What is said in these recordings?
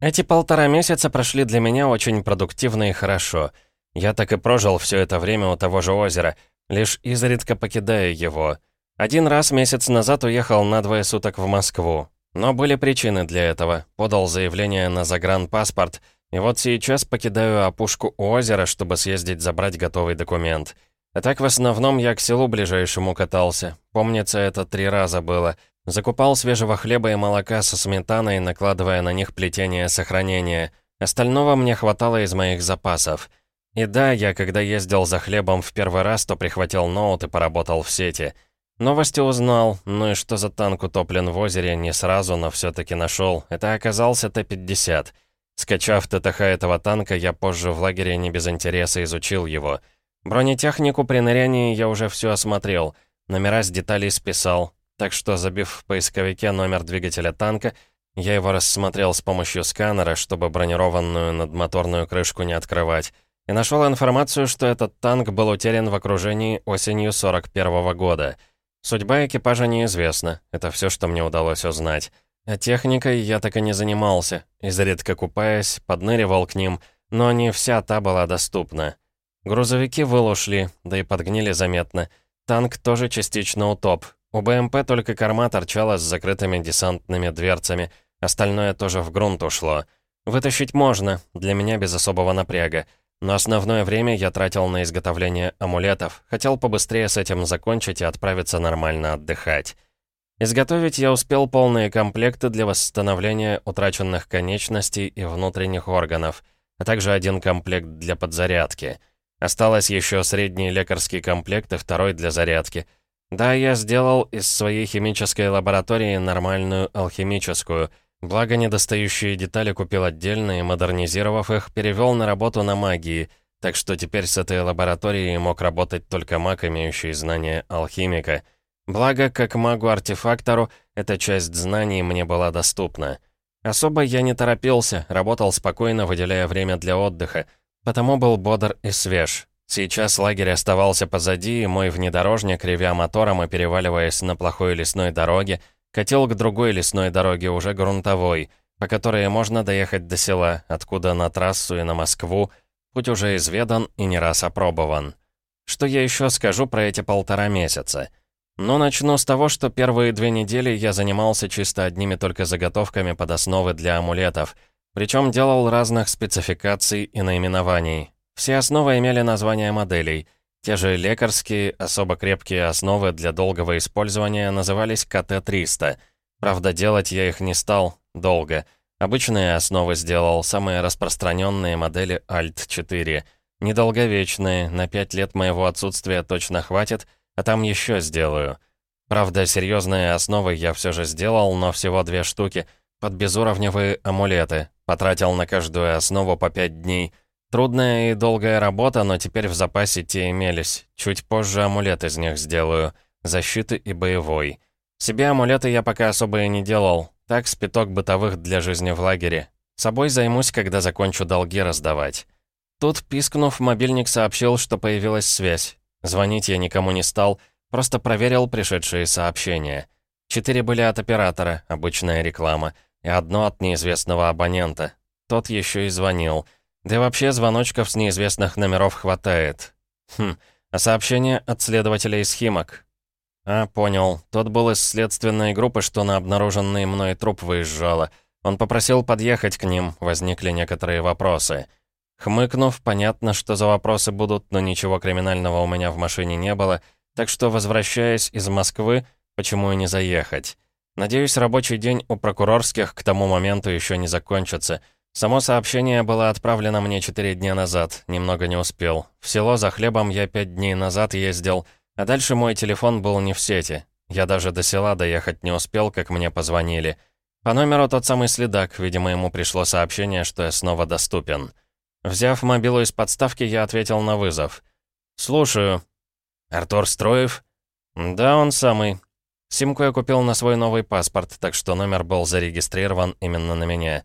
Эти полтора месяца прошли для меня очень продуктивно и хорошо. Я так и прожил все это время у того же озера, лишь изредка покидая его. Один раз месяц назад уехал на двое суток в Москву. Но были причины для этого. Подал заявление на загранпаспорт, и вот сейчас покидаю опушку у озера, чтобы съездить забрать готовый документ. А так в основном я к селу ближайшему катался. Помнится, это три раза было. Закупал свежего хлеба и молока со сметаной, накладывая на них плетение сохранения. Остального мне хватало из моих запасов. И да, я когда ездил за хлебом в первый раз, то прихватил ноут и поработал в сети. Новости узнал, ну и что за танк утоплен в озере, не сразу, но все таки нашел. Это оказался Т-50. Скачав ТТХ этого танка, я позже в лагере не без интереса изучил его. Бронетехнику при нырянии я уже все осмотрел. Номера с деталей списал, так что, забив в поисковике номер двигателя танка, я его рассмотрел с помощью сканера, чтобы бронированную надмоторную крышку не открывать, и нашел информацию, что этот танк был утерян в окружении осенью 41 -го года. Судьба экипажа неизвестна, это все, что мне удалось узнать. А техникой я так и не занимался, изредка купаясь, подныривал к ним, но не вся та была доступна. Грузовики вылушли, да и подгнили заметно. Танк тоже частично утоп, у БМП только корма торчала с закрытыми десантными дверцами, остальное тоже в грунт ушло. Вытащить можно, для меня без особого напряга. Но основное время я тратил на изготовление амулетов, хотел побыстрее с этим закончить и отправиться нормально отдыхать. Изготовить я успел полные комплекты для восстановления утраченных конечностей и внутренних органов, а также один комплект для подзарядки. Осталось еще средний лекарский комплект и второй для зарядки — да, я сделал из своей химической лаборатории нормальную алхимическую, благо недостающие детали купил отдельно и, модернизировав их, перевел на работу на магии, так что теперь с этой лабораторией мог работать только маг, имеющий знания алхимика. Благо, как магу-артефактору, эта часть знаний мне была доступна. Особо я не торопился, работал спокойно, выделяя время для отдыха, потому был бодр и свеж. Сейчас лагерь оставался позади, и мой внедорожник, ревя мотором и переваливаясь на плохой лесной дороге, катил к другой лесной дороге, уже грунтовой, по которой можно доехать до села, откуда на трассу и на Москву, путь уже изведан и не раз опробован. Что я еще скажу про эти полтора месяца? Ну, начну с того, что первые две недели я занимался чисто одними только заготовками под основы для амулетов, причем делал разных спецификаций и наименований, все основы имели названия моделей. Те же лекарские, особо крепкие основы для долгого использования назывались КТ-300. Правда, делать я их не стал долго. Обычные основы сделал, самые распространенные модели Alt-4. Недолговечные, на 5 лет моего отсутствия точно хватит, а там еще сделаю. Правда, серьезные основы я все же сделал, но всего две штуки, под безуровневые амулеты. Потратил на каждую основу по 5 дней — Трудная и долгая работа, но теперь в запасе те имелись. Чуть позже амулет из них сделаю. Защиты и боевой. Себе амулеты я пока особо и не делал. Так, спиток бытовых для жизни в лагере. Собой займусь, когда закончу долги раздавать. Тут, пискнув, мобильник сообщил, что появилась связь. Звонить я никому не стал, просто проверил пришедшие сообщения. Четыре были от оператора, обычная реклама, и одно от неизвестного абонента. Тот еще и звонил — да вообще звоночков с неизвестных номеров хватает. Хм, а сообщение от следователя из Химок. А, понял. Тот был из следственной группы, что на обнаруженный мной труп выезжала. Он попросил подъехать к ним, возникли некоторые вопросы. Хмыкнув, понятно, что за вопросы будут, но ничего криминального у меня в машине не было, так что, возвращаясь из Москвы, почему и не заехать? Надеюсь, рабочий день у прокурорских к тому моменту еще не закончится — Само сообщение было отправлено мне четыре дня назад, немного не успел. В село за хлебом я пять дней назад ездил, а дальше мой телефон был не в сети. Я даже до села доехать не успел, как мне позвонили. По номеру тот самый следак, видимо, ему пришло сообщение, что я снова доступен. Взяв мобилу из подставки, я ответил на вызов. «Слушаю». «Артур Строев?» «Да, он самый. Симку я купил на свой новый паспорт, так что номер был зарегистрирован именно на меня».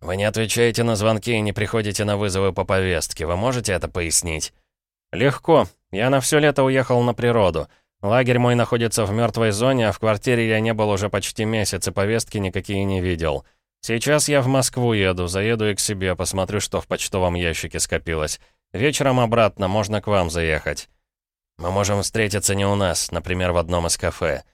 «Вы не отвечаете на звонки и не приходите на вызовы по повестке. Вы можете это пояснить?» «Легко. Я на все лето уехал на природу. Лагерь мой находится в мертвой зоне, а в квартире я не был уже почти месяц и повестки никакие не видел. Сейчас я в Москву еду, заеду и к себе, посмотрю, что в почтовом ящике скопилось. Вечером обратно, можно к вам заехать. Мы можем встретиться не у нас, например, в одном из кафе.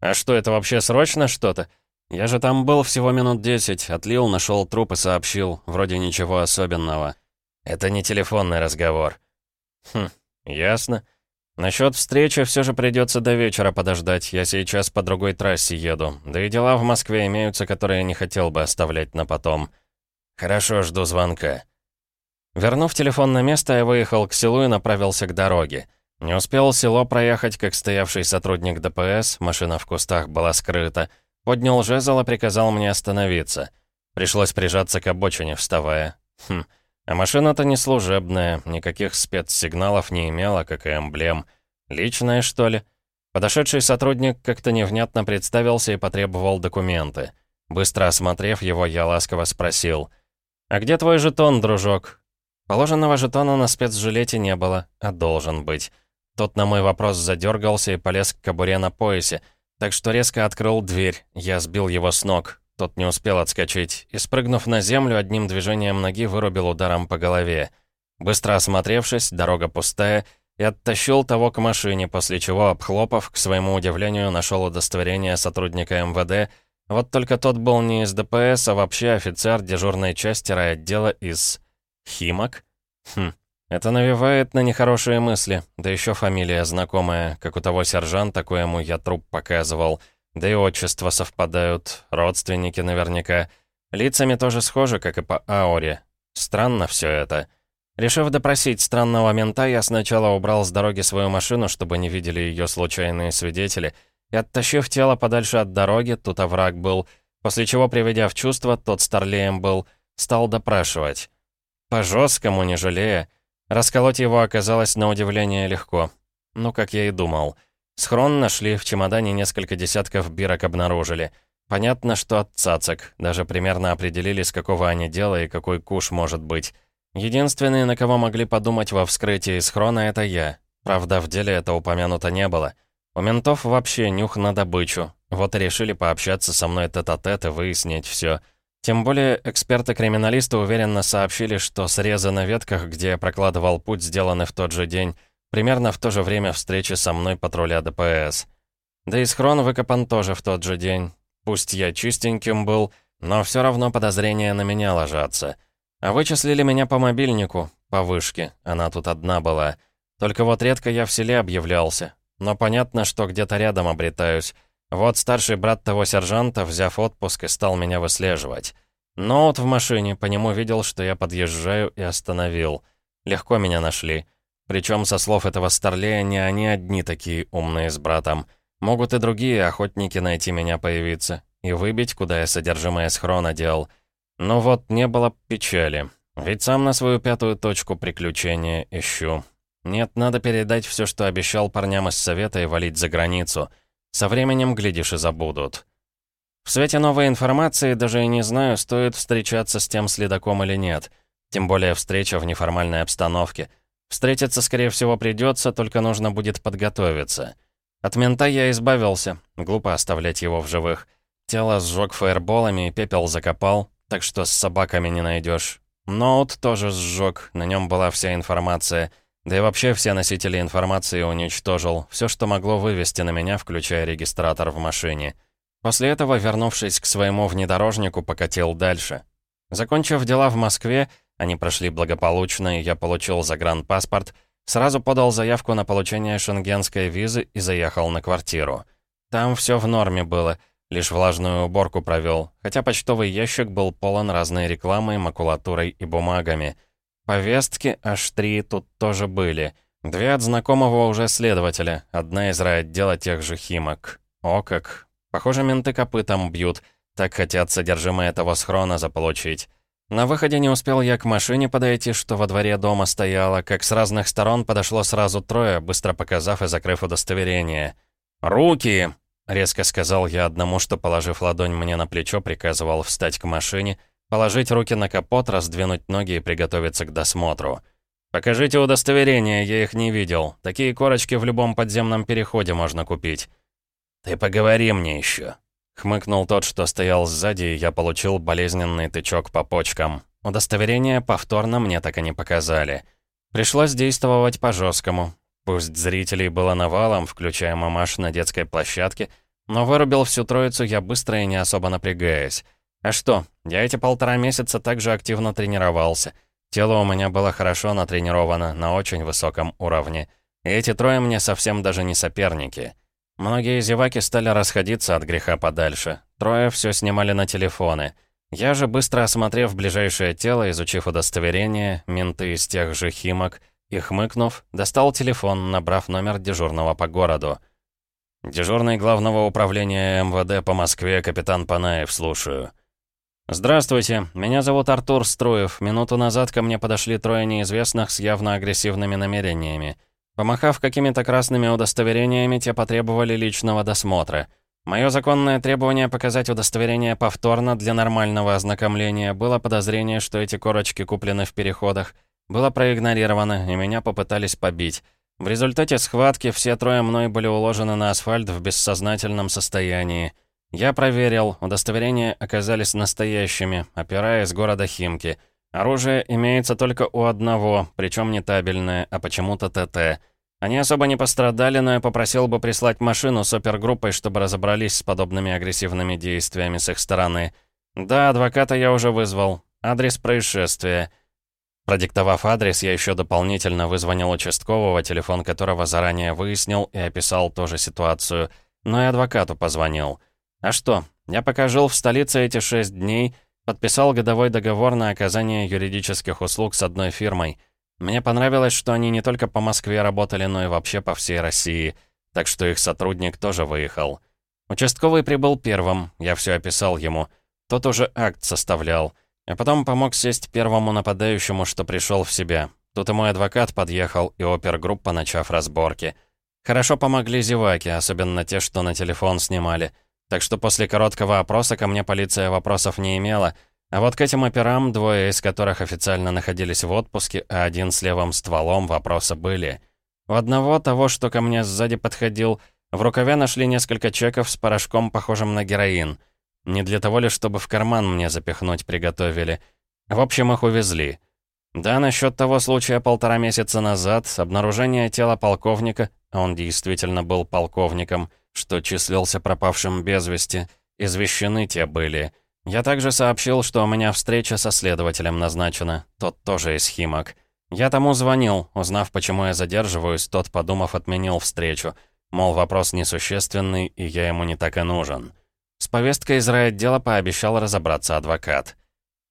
А что, это вообще срочно что-то? Я же там был всего минут десять, отлил, нашел труп и сообщил. Вроде ничего особенного. Это не телефонный разговор. Хм, ясно. Насчет встречи все же придется до вечера подождать. Я сейчас по другой трассе еду. Да и дела в Москве имеются, которые не хотел бы оставлять на потом. Хорошо, жду звонка. Вернув телефон на место, я выехал к селу и направился к дороге. Не успел село проехать, как стоявший сотрудник ДПС, машина в кустах была скрыта, поднял жезл и приказал мне остановиться. Пришлось прижаться к обочине, вставая. Хм, а машина-то не служебная, никаких спецсигналов не имела, как и эмблем. Личная, что ли? Подошедший сотрудник как-то невнятно представился и потребовал документы. Быстро осмотрев его, я ласково спросил. «А где твой жетон, дружок?» Положенного жетона на спецжилете не было, а должен быть. Тот на мой вопрос задергался и полез к кобуре на поясе, так что резко открыл дверь. Я сбил его с ног. Тот не успел отскочить и, спрыгнув на землю, одним движением ноги вырубил ударом по голове. Быстро осмотревшись, дорога пустая, и оттащил того к машине, после чего, обхлопав, к своему удивлению, нашел удостоверение сотрудника МВД, вот только тот был не из ДПС, а вообще офицер дежурной части райотдела из... Химок? Хм, это навевает на нехорошие мысли, да еще фамилия знакомая, как у того сержанта, коему я труп показывал — да и отчества совпадают, родственники наверняка. Лицами тоже схожи, как и по ауре. Странно все это. Решив допросить странного мента, я сначала убрал с дороги свою машину, чтобы не видели ее случайные свидетели, и, оттащив тело подальше от дороги, тут овраг был, после чего, приведя в чувство, тот старлеем был, стал допрашивать. По-жесткому, не жалея. Расколоть его оказалось на удивление легко. Ну, как я и думал. Схрон нашли, в чемодане несколько десятков бирок обнаружили. Понятно, что от цацок. Даже примерно определили, с какого они дела и какой куш может быть. Единственный, на кого могли подумать во вскрытии схрона, это я. Правда, в деле это упомянуто не было. У ментов вообще нюх на добычу. Вот и решили пообщаться со мной тет-а-тет -тет и выяснить все. Тем более, эксперты-криминалисты уверенно сообщили, что срезы на ветках, где я прокладывал путь, сделаны в тот же день, Примерно в то же время встречи со мной патруля ДПС. Да и схрон выкопан тоже в тот же день. Пусть я чистеньким был, но все равно подозрения на меня ложатся. А вычислили меня по мобильнику, по вышке, она тут одна была. Только вот редко я в селе объявлялся. Но понятно, что где-то рядом обретаюсь. Вот старший брат того сержанта, взяв отпуск, и стал меня выслеживать. Ноут в машине, по нему видел, что я подъезжаю и остановил. Легко меня нашли. Причем, со слов этого старлея, не они одни такие умные с братом. Могут и другие охотники найти меня появиться и выбить, куда я содержимое схрона делал. Но вот не было печали. Ведь сам на свою пятую точку приключения ищу. Нет, надо передать все, что обещал парням из совета и валить за границу. Со временем, глядишь, и забудут. В свете новой информации даже и не знаю, стоит встречаться с тем следаком или нет. Тем более встреча в неформальной обстановке — Встретиться, скорее всего, придется, только нужно будет подготовиться. От мента я избавился, глупо оставлять его в живых. Тело сжег фаерболами и пепел закопал, так что с собаками не найдешь. Ноут тоже сжег, на нем была вся информация. Да и вообще все носители информации уничтожил. Все, что могло вывести на меня, включая регистратор в машине. После этого, вернувшись к своему внедорожнику, покатил дальше. Закончив дела в Москве, они прошли благополучно, и я получил загранпаспорт, сразу подал заявку на получение шенгенской визы и заехал на квартиру. Там все в норме было, лишь влажную уборку провел, хотя почтовый ящик был полон разной рекламой, макулатурой и бумагами. Повестки аж три тут тоже были. Две от знакомого уже следователя, одна из райотдела тех же химок. О как! Похоже, менты копытом бьют, так хотят содержимое этого схрона заполучить. На выходе не успел я к машине подойти, что во дворе дома стояла, как с разных сторон подошло сразу трое, быстро показав и закрыв удостоверение. «Руки!» — резко сказал я одному, что, положив ладонь мне на плечо, приказывал встать к машине, положить руки на капот, раздвинуть ноги и приготовиться к досмотру. «Покажите удостоверение, я их не видел. Такие корочки в любом подземном переходе можно купить». «Ты поговори мне еще», Хмыкнул тот, что стоял сзади, и я получил болезненный тычок по почкам. Удостоверение повторно мне так и не показали. Пришлось действовать по-жесткому. Пусть зрителей было навалом, включая мамаш на детской площадке, но вырубил всю троицу я быстро и не особо напрягаясь. А что, я эти полтора месяца также активно тренировался. Тело у меня было хорошо натренировано, на очень высоком уровне. И эти трое мне совсем даже не соперники. Многие зеваки стали расходиться от греха подальше. Трое все снимали на телефоны. Я же, быстро осмотрев ближайшее тело, изучив удостоверение, менты из тех же химок, и, хмыкнув, достал телефон, набрав номер дежурного по городу. «Дежурный главного управления МВД по Москве, капитан Панаев, слушаю». «Здравствуйте, меня зовут Артур Струев. Минуту назад ко мне подошли трое неизвестных с явно агрессивными намерениями. Помахав какими-то красными удостоверениями, те потребовали личного досмотра. Мое законное требование показать удостоверение повторно для нормального ознакомления было подозрение, что эти корочки куплены в переходах. Было проигнорировано, и меня попытались побить. В результате схватки все трое мной были уложены на асфальт в бессознательном состоянии. Я проверил, удостоверения оказались настоящими, опера из города Химки. Оружие имеется только у одного, причем не табельное, а почему-то ТТ. Они особо не пострадали, но я попросил бы прислать машину с опергруппой, чтобы разобрались с подобными агрессивными действиями с их стороны. Да, адвоката я уже вызвал. Адрес происшествия. Продиктовав адрес, я еще дополнительно вызвонил участкового, телефон которого заранее выяснил и описал тоже ситуацию, но и адвокату позвонил. А что, я пока жил в столице эти шесть дней, подписал годовой договор на оказание юридических услуг с одной фирмой. Мне понравилось, что они не только по Москве работали, но и вообще по всей России, так что их сотрудник тоже выехал. Участковый прибыл первым, я все описал ему. Тот уже акт составлял. А потом помог сесть первому нападающему, что пришел в себя. Тут и мой адвокат подъехал, и опергруппа, начав разборки. Хорошо помогли зеваки, особенно те, что на телефон снимали. Так что после короткого опроса ко мне полиция вопросов не имела, а вот к этим операм, двое из которых официально находились в отпуске, а один с левым стволом, вопросы были. У одного того, что ко мне сзади подходил, в рукаве нашли несколько чеков с порошком, похожим на героин. Не для того ли, чтобы в карман мне запихнуть приготовили. В общем, их увезли. Да, насчет того случая полтора месяца назад, обнаружение тела полковника, а он действительно был полковником — что числился пропавшим без вести. Извещены те были. Я также сообщил, что у меня встреча со следователем назначена. Тот тоже из Химок. Я тому звонил, узнав, почему я задерживаюсь, тот, подумав, отменил встречу. Мол, вопрос несущественный, и я ему не так и нужен. С повесткой из райотдела пообещал разобраться адвокат.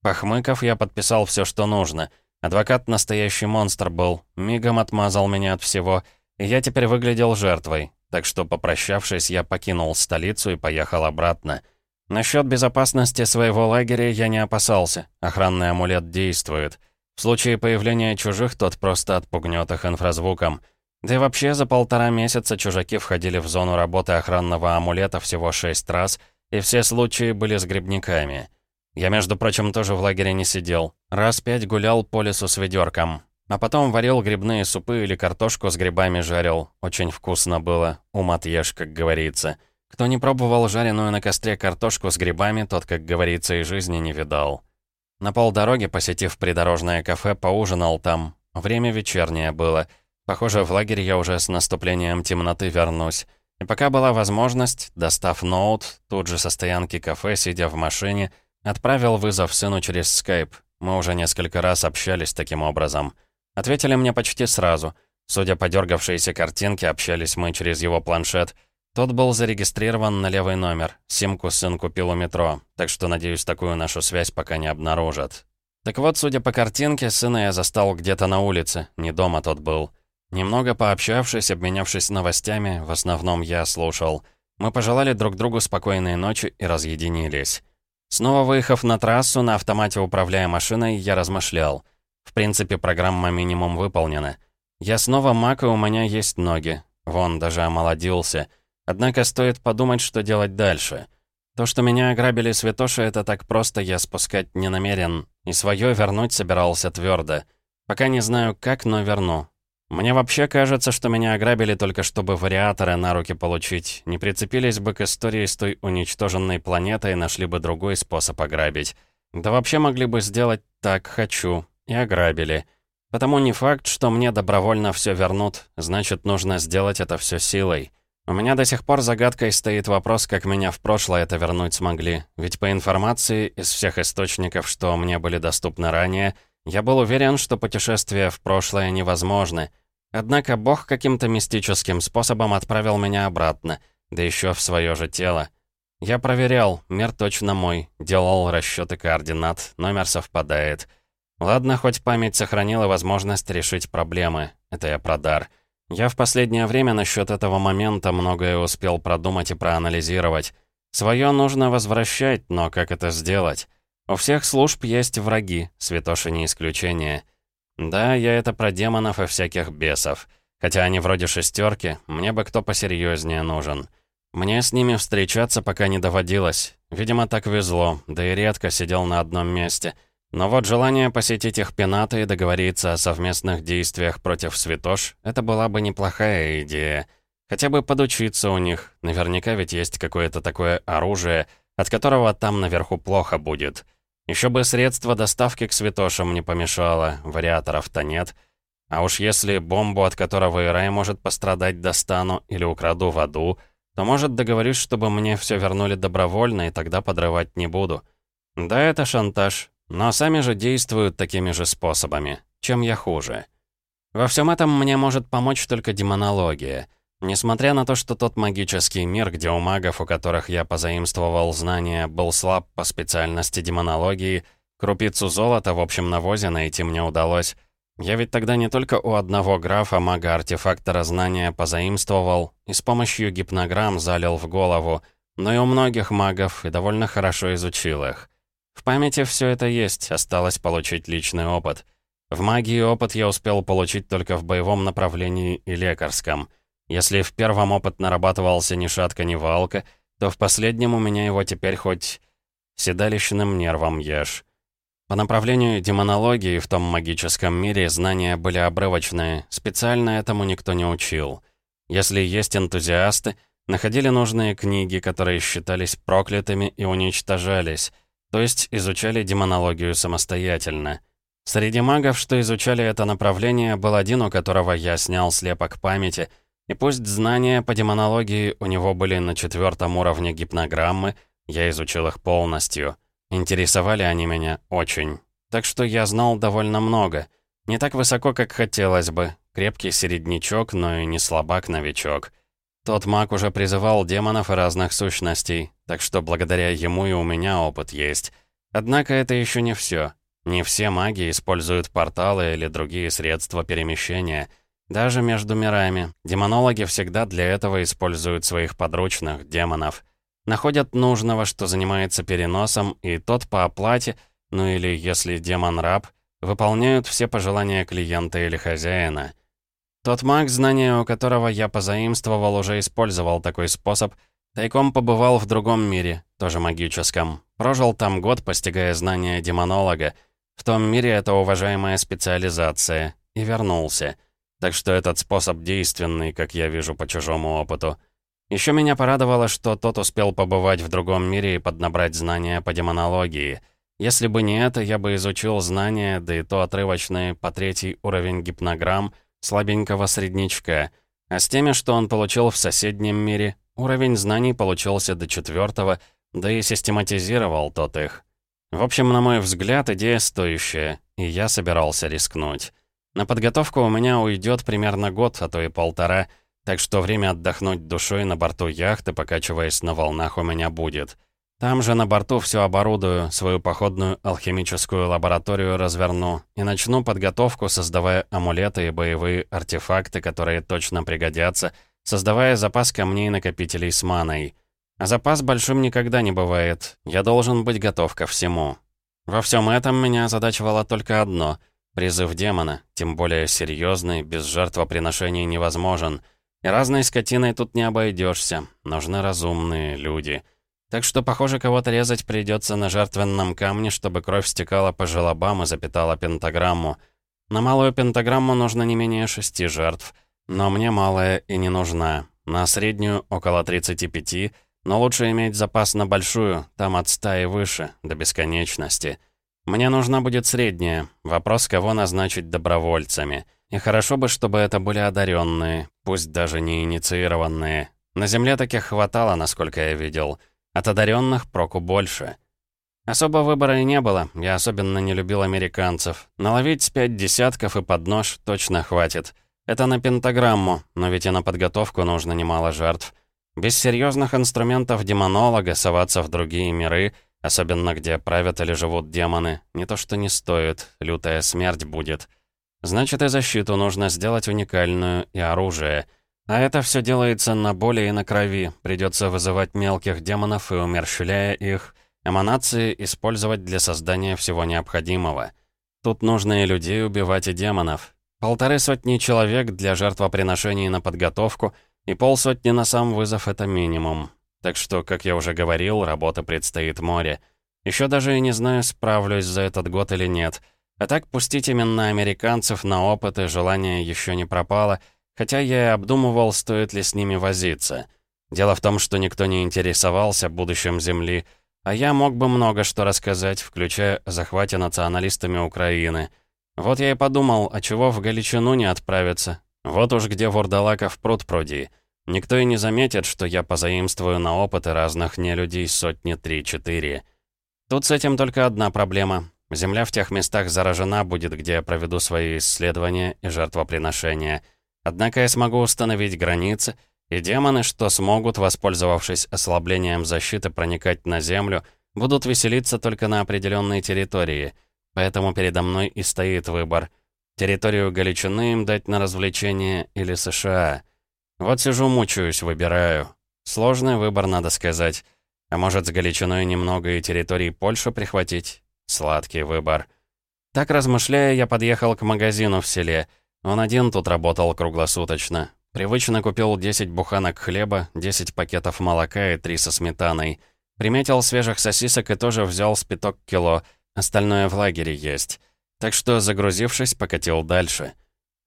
Похмыков, я подписал все, что нужно. Адвокат настоящий монстр был, мигом отмазал меня от всего, и я теперь выглядел жертвой так что, попрощавшись, я покинул столицу и поехал обратно. Насчет безопасности своего лагеря я не опасался, охранный амулет действует. В случае появления чужих тот просто отпугнет их инфразвуком. Да и вообще за полтора месяца чужаки входили в зону работы охранного амулета всего шесть раз, и все случаи были с грибниками. Я, между прочим, тоже в лагере не сидел. Раз пять гулял по лесу с ведерком. А потом варил грибные супы или картошку с грибами жарил. Очень вкусно было. Ум отъешь, как говорится. Кто не пробовал жареную на костре картошку с грибами, тот, как говорится, и жизни не видал. На полдороги, посетив придорожное кафе, поужинал там. Время вечернее было. Похоже, в лагерь я уже с наступлением темноты вернусь. И пока была возможность, достав ноут, тут же со стоянки кафе, сидя в машине, отправил вызов сыну через скайп. Мы уже несколько раз общались таким образом. Ответили мне почти сразу. Судя по дергавшейся картинке, общались мы через его планшет. Тот был зарегистрирован на левый номер. Симку сын купил у метро, так что, надеюсь, такую нашу связь пока не обнаружат. Так вот, судя по картинке, сына я застал где-то на улице, не дома тот был. Немного пообщавшись, обменявшись новостями, в основном я слушал. Мы пожелали друг другу спокойной ночи и разъединились. Снова выехав на трассу, на автомате управляя машиной, я размышлял — в принципе, программа минимум выполнена. Я снова маг, и у меня есть ноги. Вон, даже омолодился. Однако стоит подумать, что делать дальше. То, что меня ограбили святоши, это так просто я спускать не намерен. И свое вернуть собирался твердо. Пока не знаю как, но верну. Мне вообще кажется, что меня ограбили только чтобы вариаторы на руки получить. Не прицепились бы к истории с той уничтоженной планетой и нашли бы другой способ ограбить. Да вообще могли бы сделать так «хочу» и ограбили. Потому не факт, что мне добровольно все вернут, значит, нужно сделать это все силой. У меня до сих пор загадкой стоит вопрос, как меня в прошлое это вернуть смогли. Ведь по информации из всех источников, что мне были доступны ранее, я был уверен, что путешествия в прошлое невозможны. Однако Бог каким-то мистическим способом отправил меня обратно, да еще в свое же тело. Я проверял, мир точно мой, делал расчеты координат, номер совпадает. Ладно, хоть память сохранила возможность решить проблемы. Это я про дар. Я в последнее время насчет этого момента многое успел продумать и проанализировать. Свое нужно возвращать, но как это сделать? У всех служб есть враги, святоши не исключение. Да, я это про демонов и всяких бесов. Хотя они вроде шестерки, мне бы кто посерьезнее нужен. Мне с ними встречаться пока не доводилось. Видимо, так везло, да и редко сидел на одном месте. Но вот желание посетить их пенаты и договориться о совместных действиях против святош — это была бы неплохая идея. Хотя бы подучиться у них, наверняка ведь есть какое-то такое оружие, от которого там наверху плохо будет. Еще бы средства доставки к святошам не помешало, вариаторов-то нет. А уж если бомбу, от которого Ирай может пострадать, достану или украду в аду, то, может, договорюсь, чтобы мне все вернули добровольно, и тогда подрывать не буду. Да, это шантаж, но сами же действуют такими же способами. Чем я хуже? Во всем этом мне может помочь только демонология. Несмотря на то, что тот магический мир, где у магов, у которых я позаимствовал знания, был слаб по специальности демонологии, крупицу золота в общем навозе найти мне удалось. Я ведь тогда не только у одного графа мага-артефактора знания позаимствовал и с помощью гипнограмм залил в голову, но и у многих магов и довольно хорошо изучил их. В памяти все это есть, осталось получить личный опыт. В магии опыт я успел получить только в боевом направлении и лекарском — если в первом опыт нарабатывался ни шатка, ни валка, то в последнем у меня его теперь хоть седалищным нервом ешь. По направлению демонологии в том магическом мире знания были обрывочные, специально этому никто не учил. Если есть энтузиасты, находили нужные книги, которые считались проклятыми и уничтожались, то есть изучали демонологию самостоятельно. Среди магов, что изучали это направление, был один, у которого я снял слепок памяти — и пусть знания по демонологии у него были на четвертом уровне гипнограммы, я изучил их полностью. Интересовали они меня очень. Так что я знал довольно много. Не так высоко, как хотелось бы. Крепкий середнячок, но и не слабак-новичок. Тот маг уже призывал демонов и разных сущностей, так что благодаря ему и у меня опыт есть. Однако это еще не все. Не все маги используют порталы или другие средства перемещения — даже между мирами. Демонологи всегда для этого используют своих подручных, демонов. Находят нужного, что занимается переносом, и тот по оплате, ну или если демон-раб, выполняют все пожелания клиента или хозяина. Тот маг, знания у которого я позаимствовал, уже использовал такой способ, тайком побывал в другом мире, тоже магическом. Прожил там год, постигая знания демонолога. В том мире это уважаемая специализация. И вернулся. Так что этот способ действенный, как я вижу по чужому опыту. Еще меня порадовало, что тот успел побывать в другом мире и поднабрать знания по демонологии. Если бы не это, я бы изучил знания, да и то отрывочные, по третий уровень гипнограмм, слабенького среднячка. А с теми, что он получил в соседнем мире, уровень знаний получился до четвертого, да и систематизировал тот их. В общем, на мой взгляд, идея стоящая, и я собирался рискнуть. На подготовку у меня уйдет примерно год, а то и полтора, так что время отдохнуть душой на борту яхты, покачиваясь на волнах, у меня будет. Там же на борту все оборудую, свою походную алхимическую лабораторию разверну и начну подготовку, создавая амулеты и боевые артефакты, которые точно пригодятся, создавая запас камней накопителей с маной. А запас большим никогда не бывает, я должен быть готов ко всему. Во всем этом меня озадачивало только одно — Призыв демона, тем более серьезный, без жертвоприношений невозможен. И разной скотиной тут не обойдешься. Нужны разумные люди. Так что, похоже, кого-то резать придется на жертвенном камне, чтобы кровь стекала по желобам и запитала пентаграмму. На малую пентаграмму нужно не менее шести жертв. Но мне малая и не нужна. На среднюю около 35, но лучше иметь запас на большую, там от 100 и выше, до бесконечности. Мне нужна будет средняя. Вопрос, кого назначить добровольцами. И хорошо бы, чтобы это были одаренные, пусть даже не инициированные. На Земле таких хватало, насколько я видел. От одаренных проку больше. Особо выбора и не было, я особенно не любил американцев. Наловить с пять десятков и под нож точно хватит. Это на пентаграмму, но ведь и на подготовку нужно немало жертв. Без серьезных инструментов демонолога соваться в другие миры, особенно где правят или живут демоны, не то что не стоит, лютая смерть будет. Значит, и защиту нужно сделать уникальную, и оружие. А это все делается на боли и на крови, придется вызывать мелких демонов и, умерщвляя их, Эманации использовать для создания всего необходимого. Тут нужно и людей убивать, и демонов. Полторы сотни человек для жертвоприношений на подготовку, и полсотни на сам вызов — это минимум. Так что, как я уже говорил, работа предстоит море. Еще даже и не знаю, справлюсь за этот год или нет. А так пустить именно американцев на опыт и желание еще не пропало, хотя я и обдумывал, стоит ли с ними возиться. Дело в том, что никто не интересовался будущим Земли, а я мог бы много что рассказать, включая захвате националистами Украины. Вот я и подумал, а чего в Галичину не отправиться? Вот уж где вурдалаков пруд пруди. Никто и не заметит, что я позаимствую на опыты разных нелюдей сотни три-четыре. Тут с этим только одна проблема. Земля в тех местах заражена будет, где я проведу свои исследования и жертвоприношения. Однако я смогу установить границы, и демоны, что смогут, воспользовавшись ослаблением защиты, проникать на Землю, будут веселиться только на определенной территории. Поэтому передо мной и стоит выбор. Территорию Галичины им дать на развлечение или США. Вот сижу, мучаюсь, выбираю. Сложный выбор, надо сказать. А может, с Галичиной немного и территории Польши прихватить? Сладкий выбор. Так размышляя, я подъехал к магазину в селе. Он один тут работал круглосуточно. Привычно купил 10 буханок хлеба, 10 пакетов молока и 3 со сметаной. Приметил свежих сосисок и тоже взял спиток кило, остальное в лагере есть. Так что, загрузившись, покатил дальше.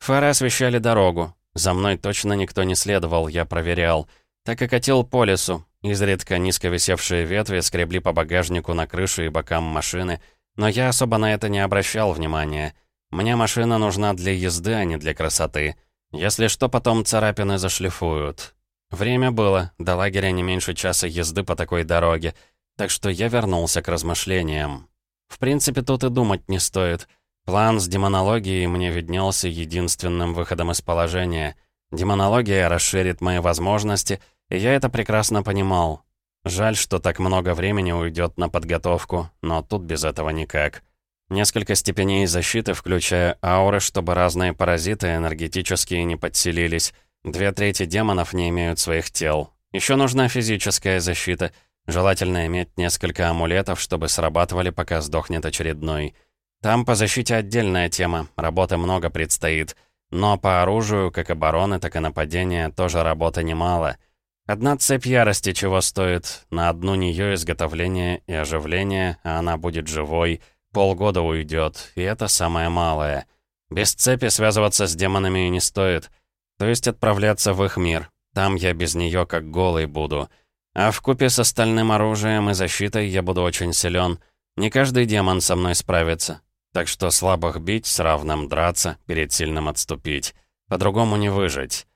Фары освещали дорогу. За мной точно никто не следовал, я проверял. Так и катил по лесу. Изредка низко висевшие ветви скребли по багажнику на крышу и бокам машины, но я особо на это не обращал внимания. Мне машина нужна для езды, а не для красоты. Если что, потом царапины зашлифуют. Время было, до лагеря не меньше часа езды по такой дороге, так что я вернулся к размышлениям. В принципе, тут и думать не стоит. План с демонологией мне виднелся единственным выходом из положения. Демонология расширит мои возможности, и я это прекрасно понимал. Жаль, что так много времени уйдет на подготовку, но тут без этого никак. Несколько степеней защиты, включая ауры, чтобы разные паразиты энергетические не подселились. Две трети демонов не имеют своих тел. Еще нужна физическая защита. Желательно иметь несколько амулетов, чтобы срабатывали, пока сдохнет очередной. Там по защите отдельная тема, работы много предстоит. Но по оружию, как обороны, так и нападения, тоже работы немало. Одна цепь ярости чего стоит. На одну нее изготовление и оживление, а она будет живой — Полгода уйдет, и это самое малое. Без цепи связываться с демонами не стоит. То есть отправляться в их мир. Там я без нее как голый буду. А в купе с остальным оружием и защитой я буду очень силен. Не каждый демон со мной справится. Так что слабых бить, с равным драться, перед сильным отступить. По-другому не выжить.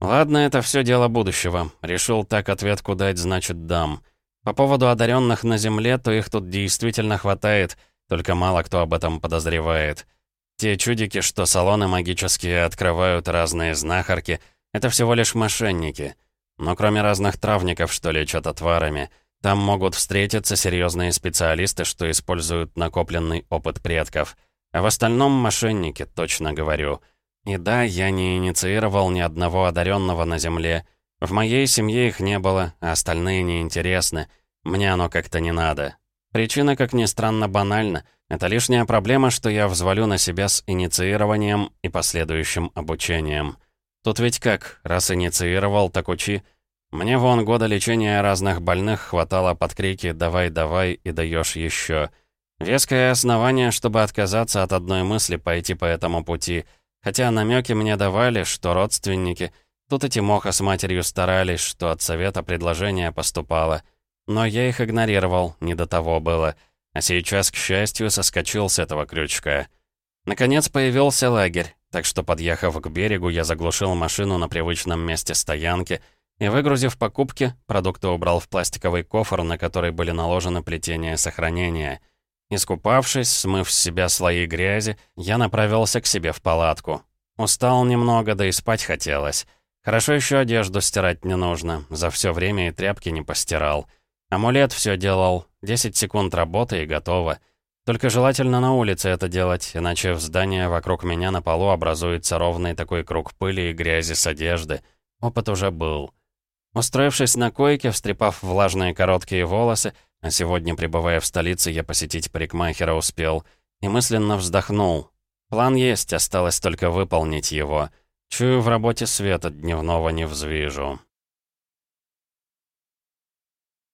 Ладно, это все дело будущего. Решил так ответку дать, значит дам. По поводу одаренных на земле, то их тут действительно хватает — только мало кто об этом подозревает. Те чудики, что салоны магические открывают разные знахарки, это всего лишь мошенники. Но кроме разных травников, что лечат отварами, там могут встретиться серьезные специалисты, что используют накопленный опыт предков. А в остальном мошенники, точно говорю. И да, я не инициировал ни одного одаренного на Земле. В моей семье их не было, а остальные неинтересны. Мне оно как-то не надо. Причина, как ни странно, банальна. Это лишняя проблема, что я взвалю на себя с инициированием и последующим обучением. Тут ведь как, раз инициировал, так учи. Мне вон года лечения разных больных хватало под крики «давай, давай» и даешь еще. Веское основание, чтобы отказаться от одной мысли пойти по этому пути. Хотя намеки мне давали, что родственники... Тут и Тимоха с матерью старались, что от совета предложение поступало. Но я их игнорировал, не до того было. А сейчас, к счастью, соскочил с этого крючка. Наконец появился лагерь, так что, подъехав к берегу, я заглушил машину на привычном месте стоянки и, выгрузив покупки, продукты убрал в пластиковый кофр, на который были наложены плетения сохранения. Искупавшись, смыв с себя слои грязи, я направился к себе в палатку. Устал немного, да и спать хотелось. Хорошо еще одежду стирать не нужно, за все время и тряпки не постирал. Амулет все делал, 10 секунд работы и готово. Только желательно на улице это делать, иначе в здании вокруг меня на полу образуется ровный такой круг пыли и грязи с одежды. Опыт уже был. Устроившись на койке, встрепав влажные короткие волосы, а сегодня, пребывая в столице, я посетить парикмахера успел, и мысленно вздохнул. План есть, осталось только выполнить его. Чую, в работе света дневного не взвижу.